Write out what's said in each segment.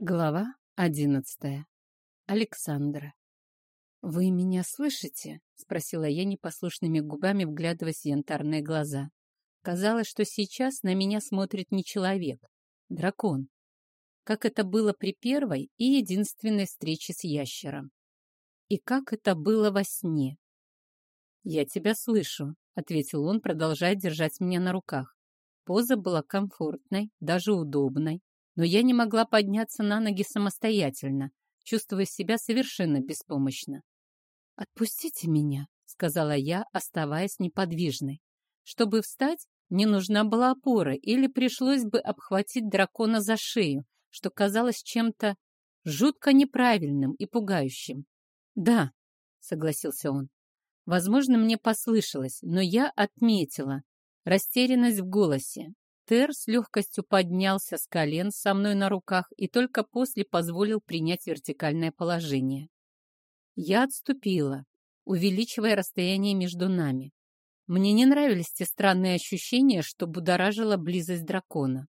Глава одиннадцатая. Александра. «Вы меня слышите?» — спросила я непослушными губами, вглядываясь в янтарные глаза. Казалось, что сейчас на меня смотрит не человек, дракон. Как это было при первой и единственной встрече с ящером. И как это было во сне. «Я тебя слышу», — ответил он, продолжая держать меня на руках. Поза была комфортной, даже удобной но я не могла подняться на ноги самостоятельно, чувствуя себя совершенно беспомощно. «Отпустите меня», — сказала я, оставаясь неподвижной. Чтобы встать, мне нужна была опора или пришлось бы обхватить дракона за шею, что казалось чем-то жутко неправильным и пугающим. «Да», — согласился он. Возможно, мне послышалось, но я отметила растерянность в голосе, Тер с легкостью поднялся с колен со мной на руках и только после позволил принять вертикальное положение. Я отступила, увеличивая расстояние между нами. Мне не нравились те странные ощущения, что будоражила близость дракона.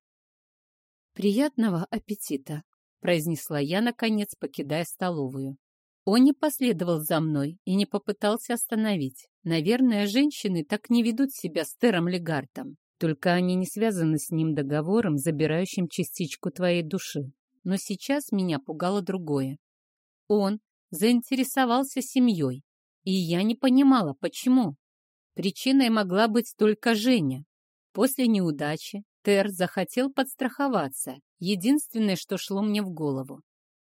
«Приятного аппетита!» — произнесла я, наконец, покидая столовую. Он не последовал за мной и не попытался остановить. Наверное, женщины так не ведут себя с Тером Легартом. Только они не связаны с ним договором, забирающим частичку твоей души. Но сейчас меня пугало другое. Он заинтересовался семьей, и я не понимала, почему. Причиной могла быть только Женя. После неудачи Тер захотел подстраховаться, единственное, что шло мне в голову.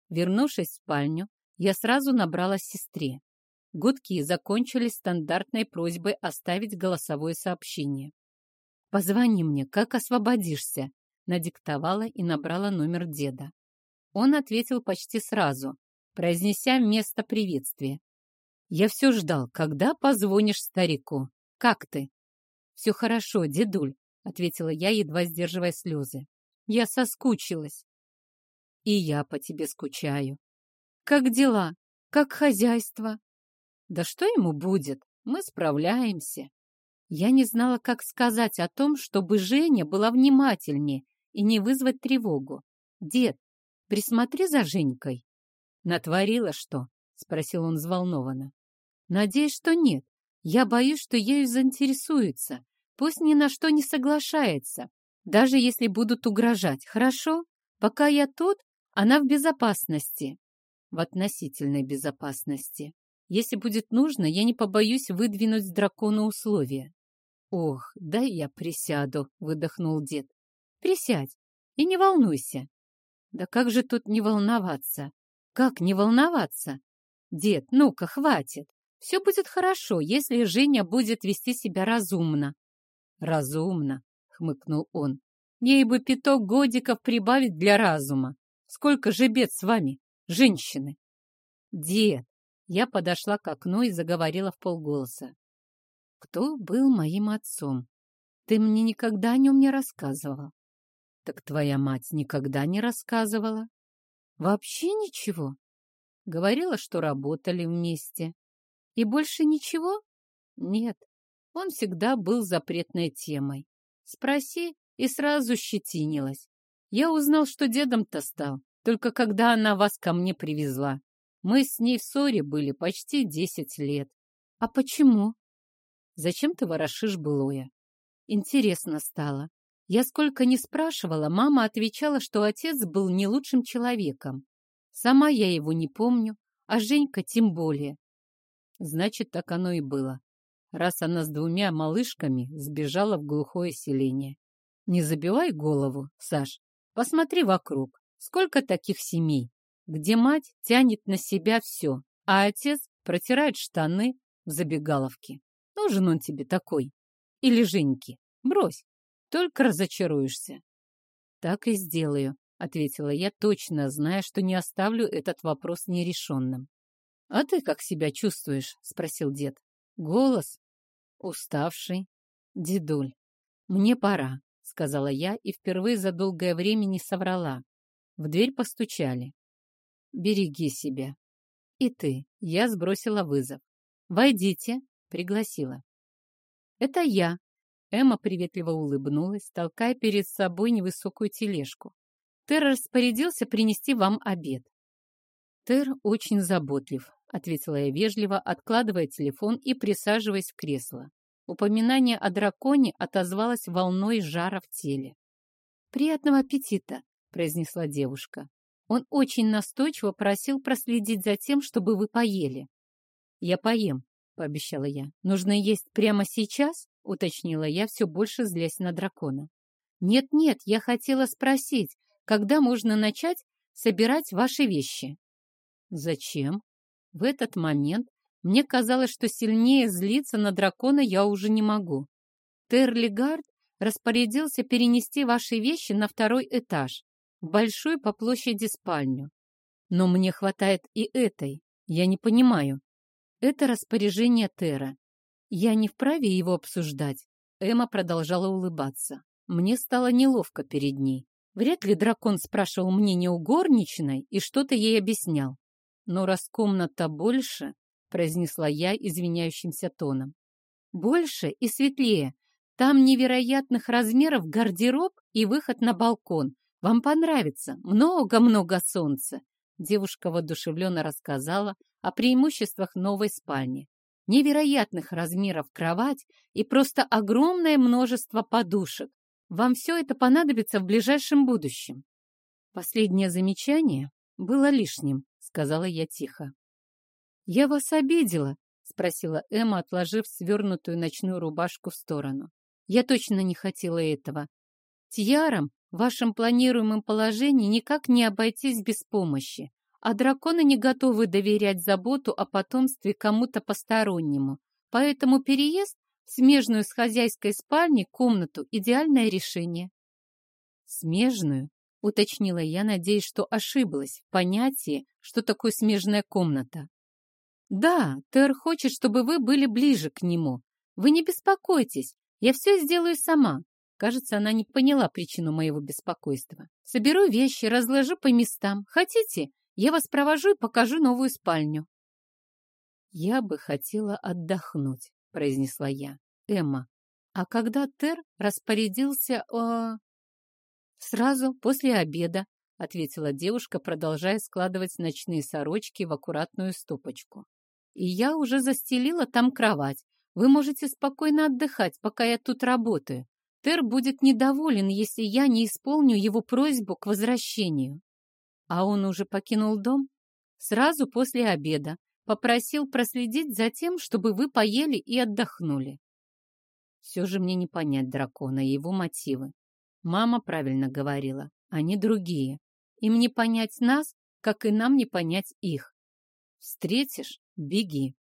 Вернувшись в спальню, я сразу набрала сестре. Гудки закончились стандартной просьбой оставить голосовое сообщение. «Позвони мне, как освободишься», — надиктовала и набрала номер деда. Он ответил почти сразу, произнеся место приветствия. «Я все ждал, когда позвонишь старику. Как ты?» «Все хорошо, дедуль», — ответила я, едва сдерживая слезы. «Я соскучилась». «И я по тебе скучаю». «Как дела? Как хозяйство?» «Да что ему будет? Мы справляемся». Я не знала, как сказать о том, чтобы Женя была внимательнее и не вызвать тревогу. «Дед, присмотри за Женькой». «Натворила что?» — спросил он взволнованно. «Надеюсь, что нет. Я боюсь, что ею заинтересуется. Пусть ни на что не соглашается, даже если будут угрожать. Хорошо? Пока я тут, она в безопасности». «В относительной безопасности. Если будет нужно, я не побоюсь выдвинуть дракону условия. «Ох, дай я присяду», — выдохнул дед. «Присядь и не волнуйся». «Да как же тут не волноваться? Как не волноваться? Дед, ну-ка, хватит. Все будет хорошо, если Женя будет вести себя разумно». «Разумно», — хмыкнул он. «Ей бы пяток годиков прибавить для разума. Сколько же бед с вами, женщины!» «Дед!» Я подошла к окну и заговорила в полголоса. Кто был моим отцом? Ты мне никогда о нем не рассказывала. Так твоя мать никогда не рассказывала? Вообще ничего? Говорила, что работали вместе. И больше ничего? Нет, он всегда был запретной темой. Спроси, и сразу щетинилась. Я узнал, что дедом-то стал, только когда она вас ко мне привезла. Мы с ней в ссоре были почти десять лет. А почему? Зачем ты ворошишь былое? Интересно стало. Я сколько не спрашивала, мама отвечала, что отец был не лучшим человеком. Сама я его не помню, а Женька тем более. Значит, так оно и было. Раз она с двумя малышками сбежала в глухое селение. Не забивай голову, Саш. Посмотри вокруг. Сколько таких семей, где мать тянет на себя все, а отец протирает штаны в забегаловке. Нужен он тебе такой. Или Женьки. Брось, только разочаруешься. Так и сделаю, ответила я, точно зная, что не оставлю этот вопрос нерешенным. А ты как себя чувствуешь? спросил дед. Голос уставший. Дедуль, мне пора, сказала я и впервые за долгое время не соврала. В дверь постучали. Береги себя. И ты. Я сбросила вызов. Войдите, Пригласила. «Это я». Эмма приветливо улыбнулась, толкая перед собой невысокую тележку. Тер распорядился принести вам обед. Тер очень заботлив, ответила я вежливо, откладывая телефон и присаживаясь в кресло. Упоминание о драконе отозвалось волной жара в теле. «Приятного аппетита!» — произнесла девушка. «Он очень настойчиво просил проследить за тем, чтобы вы поели». «Я поем», — пообещала я. «Нужно есть прямо сейчас?» — уточнила я, все больше злясь на дракона. «Нет-нет, я хотела спросить, когда можно начать собирать ваши вещи?» «Зачем?» В этот момент мне казалось, что сильнее злиться на дракона я уже не могу. Терлигард распорядился перенести ваши вещи на второй этаж, в большую по площади спальню. Но мне хватает и этой. Я не понимаю. Это распоряжение Тера. Я не вправе его обсуждать. Эмма продолжала улыбаться. Мне стало неловко перед ней. Вряд ли дракон спрашивал мнение у горничной и что-то ей объяснял. Но раз комната больше, произнесла я извиняющимся тоном. Больше и светлее. Там невероятных размеров гардероб и выход на балкон. Вам понравится. Много-много солнца. Девушка воодушевленно рассказала о преимуществах новой спальни. Невероятных размеров кровать и просто огромное множество подушек. Вам все это понадобится в ближайшем будущем. Последнее замечание было лишним, сказала я тихо. «Я вас обидела?» — спросила Эмма, отложив свернутую ночную рубашку в сторону. «Я точно не хотела этого. Тьяром в вашем планируемом положении никак не обойтись без помощи, а драконы не готовы доверять заботу о потомстве кому-то постороннему, поэтому переезд в смежную с хозяйской спальней комнату – идеальное решение». «Смежную?» — уточнила я, надеясь, что ошиблась в понятии, что такое смежная комната. «Да, Тер хочет, чтобы вы были ближе к нему. Вы не беспокойтесь, я все сделаю сама». Кажется, она не поняла причину моего беспокойства. «Соберу вещи, разложу по местам. Хотите, я вас провожу и покажу новую спальню». «Я бы хотела отдохнуть», — произнесла я. «Эмма, а когда Тер распорядился о...» «Сразу после обеда», — ответила девушка, продолжая складывать ночные сорочки в аккуратную стопочку и я уже застелила там кровать. Вы можете спокойно отдыхать, пока я тут работаю. Тер будет недоволен, если я не исполню его просьбу к возвращению. А он уже покинул дом? Сразу после обеда. Попросил проследить за тем, чтобы вы поели и отдохнули. Все же мне не понять дракона и его мотивы. Мама правильно говорила, они другие. Им не понять нас, как и нам не понять их. Встретишь Беги.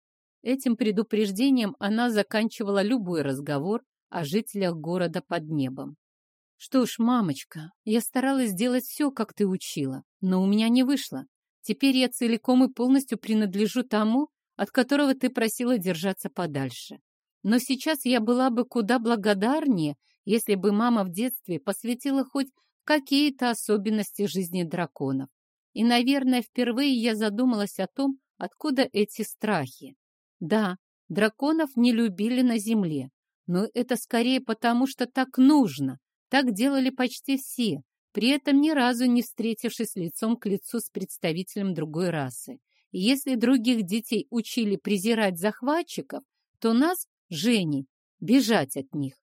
Этим предупреждением она заканчивала любой разговор о жителях города под небом. Что ж, мамочка, я старалась сделать все, как ты учила, но у меня не вышло. Теперь я целиком и полностью принадлежу тому, от которого ты просила держаться подальше. Но сейчас я была бы куда благодарнее, если бы мама в детстве посвятила хоть какие-то особенности жизни драконов. И, наверное, впервые я задумалась о том, Откуда эти страхи? Да, драконов не любили на земле, но это скорее потому, что так нужно. Так делали почти все, при этом ни разу не встретившись лицом к лицу с представителем другой расы. И если других детей учили презирать захватчиков, то нас, Жени, бежать от них.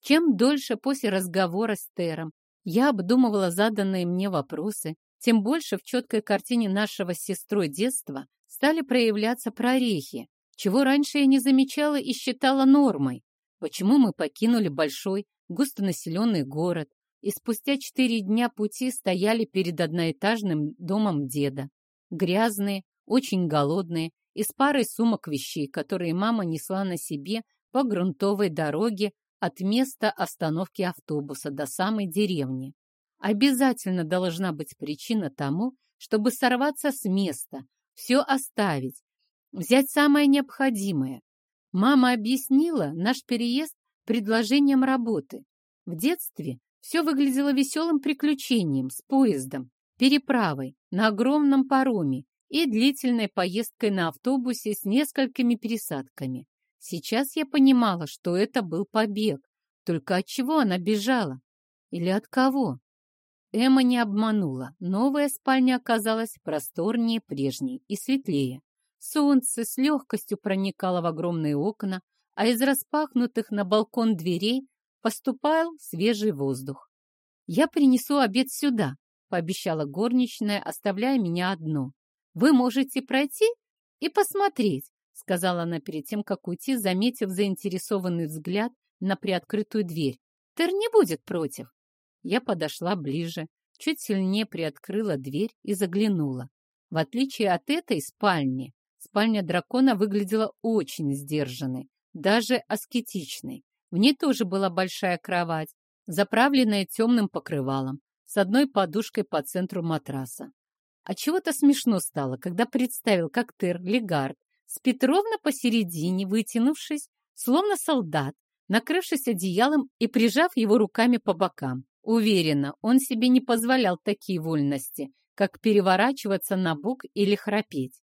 Чем дольше после разговора с Тером я обдумывала заданные мне вопросы, тем больше в четкой картине нашего с сестрой детства стали проявляться прорехи, чего раньше я не замечала и считала нормой. Почему мы покинули большой, густонаселенный город и спустя четыре дня пути стояли перед одноэтажным домом деда. Грязные, очень голодные и с парой сумок вещей, которые мама несла на себе по грунтовой дороге от места остановки автобуса до самой деревни. Обязательно должна быть причина тому, чтобы сорваться с места, все оставить, взять самое необходимое. Мама объяснила наш переезд предложением работы. В детстве все выглядело веселым приключением с поездом, переправой на огромном пароме и длительной поездкой на автобусе с несколькими пересадками. Сейчас я понимала, что это был побег. Только от чего она бежала? Или от кого? Эмма не обманула. Новая спальня оказалась просторнее прежней и светлее. Солнце с легкостью проникало в огромные окна, а из распахнутых на балкон дверей поступал свежий воздух. «Я принесу обед сюда», — пообещала горничная, оставляя меня одну. «Вы можете пройти и посмотреть», — сказала она перед тем, как уйти, заметив заинтересованный взгляд на приоткрытую дверь. «Тер не будет против». Я подошла ближе, чуть сильнее приоткрыла дверь и заглянула. В отличие от этой спальни, спальня дракона выглядела очень сдержанной даже аскетичной. В ней тоже была большая кровать, заправленная темным покрывалом, с одной подушкой по центру матраса. А чего-то смешно стало, когда представил, как Тер Легард спит ровно посередине, вытянувшись, словно солдат, накрывшись одеялом и прижав его руками по бокам. Уверена, он себе не позволял такие вольности, как переворачиваться на бок или храпеть.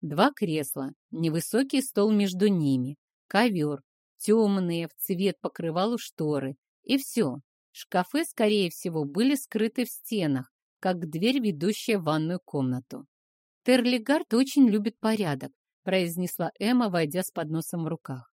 Два кресла, невысокий стол между ними, ковер, темные в цвет покрывалу шторы. И все. Шкафы, скорее всего, были скрыты в стенах, как дверь, ведущая в ванную комнату. «Терлигард очень любит порядок», — произнесла Эмма, войдя с подносом в руках.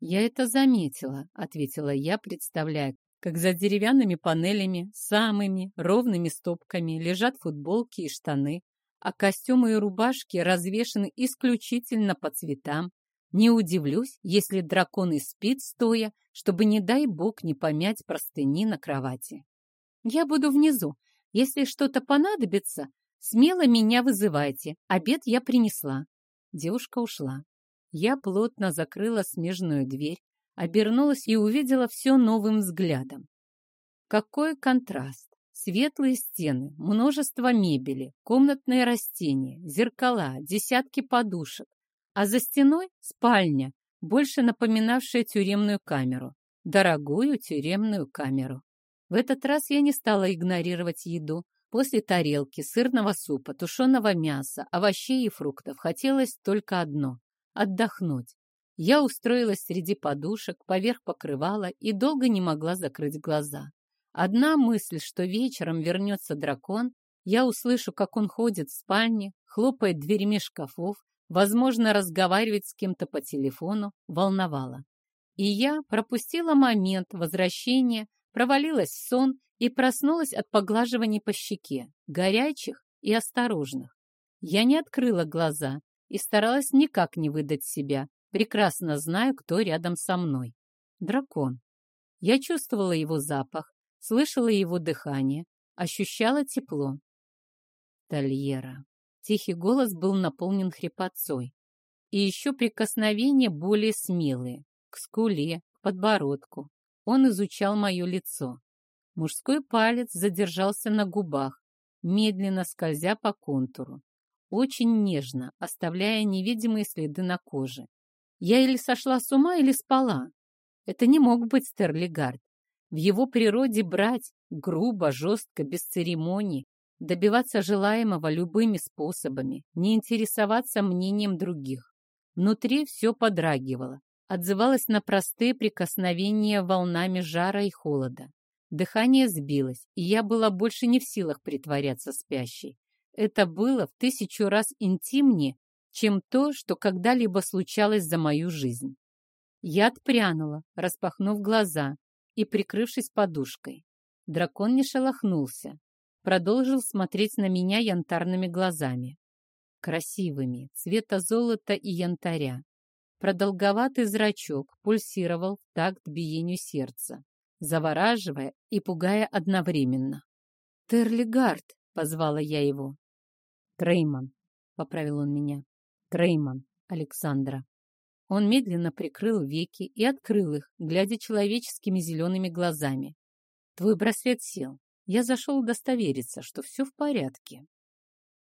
«Я это заметила», — ответила я, представляя, как за деревянными панелями, самыми ровными стопками лежат футболки и штаны, а костюмы и рубашки развешаны исключительно по цветам, не удивлюсь, если дракон и спит стоя, чтобы, не дай бог, не помять простыни на кровати. Я буду внизу. Если что-то понадобится, смело меня вызывайте. Обед я принесла. Девушка ушла. Я плотно закрыла смежную дверь, обернулась и увидела все новым взглядом. Какой контраст! Светлые стены, множество мебели, комнатные растения, зеркала, десятки подушек, а за стеной спальня, больше напоминавшая тюремную камеру. Дорогую тюремную камеру. В этот раз я не стала игнорировать еду. После тарелки сырного супа, тушеного мяса, овощей и фруктов хотелось только одно — отдохнуть. Я устроилась среди подушек, поверх покрывала и долго не могла закрыть глаза. Одна мысль, что вечером вернется дракон, я услышу, как он ходит в спальне, хлопает дверьми шкафов, возможно, разговаривать с кем-то по телефону, волновало. И я пропустила момент возвращения, провалилась в сон и проснулась от поглаживаний по щеке, горячих и осторожных. Я не открыла глаза и старалась никак не выдать себя, прекрасно зная, кто рядом со мной. Дракон. Я чувствовала его запах, слышала его дыхание, ощущала тепло. Тольера. Тихий голос был наполнен хрипотцой. И еще прикосновения более смелые. К скуле, к подбородку. Он изучал мое лицо. Мужской палец задержался на губах, медленно скользя по контуру. Очень нежно, оставляя невидимые следы на коже. Я или сошла с ума, или спала. Это не мог быть Стерлигард. В его природе брать грубо, жестко, без церемоний, добиваться желаемого любыми способами, не интересоваться мнением других. Внутри все подрагивало, отзывалось на простые прикосновения волнами жара и холода. Дыхание сбилось, и я была больше не в силах притворяться спящей. Это было в тысячу раз интимнее, чем то, что когда-либо случалось за мою жизнь. Я отпрянула, распахнув глаза и прикрывшись подушкой. Дракон не шелохнулся, продолжил смотреть на меня янтарными глазами. Красивыми, цвета золота и янтаря. Продолговатый зрачок пульсировал в такт биению сердца, завораживая и пугая одновременно. «Терлигард!» — позвала я его. «Трейман!» — поправил он меня. «Трейман, Александра!» Он медленно прикрыл веки и открыл их, глядя человеческими зелеными глазами. «Твой браслет сел. Я зашел удостовериться, что все в порядке.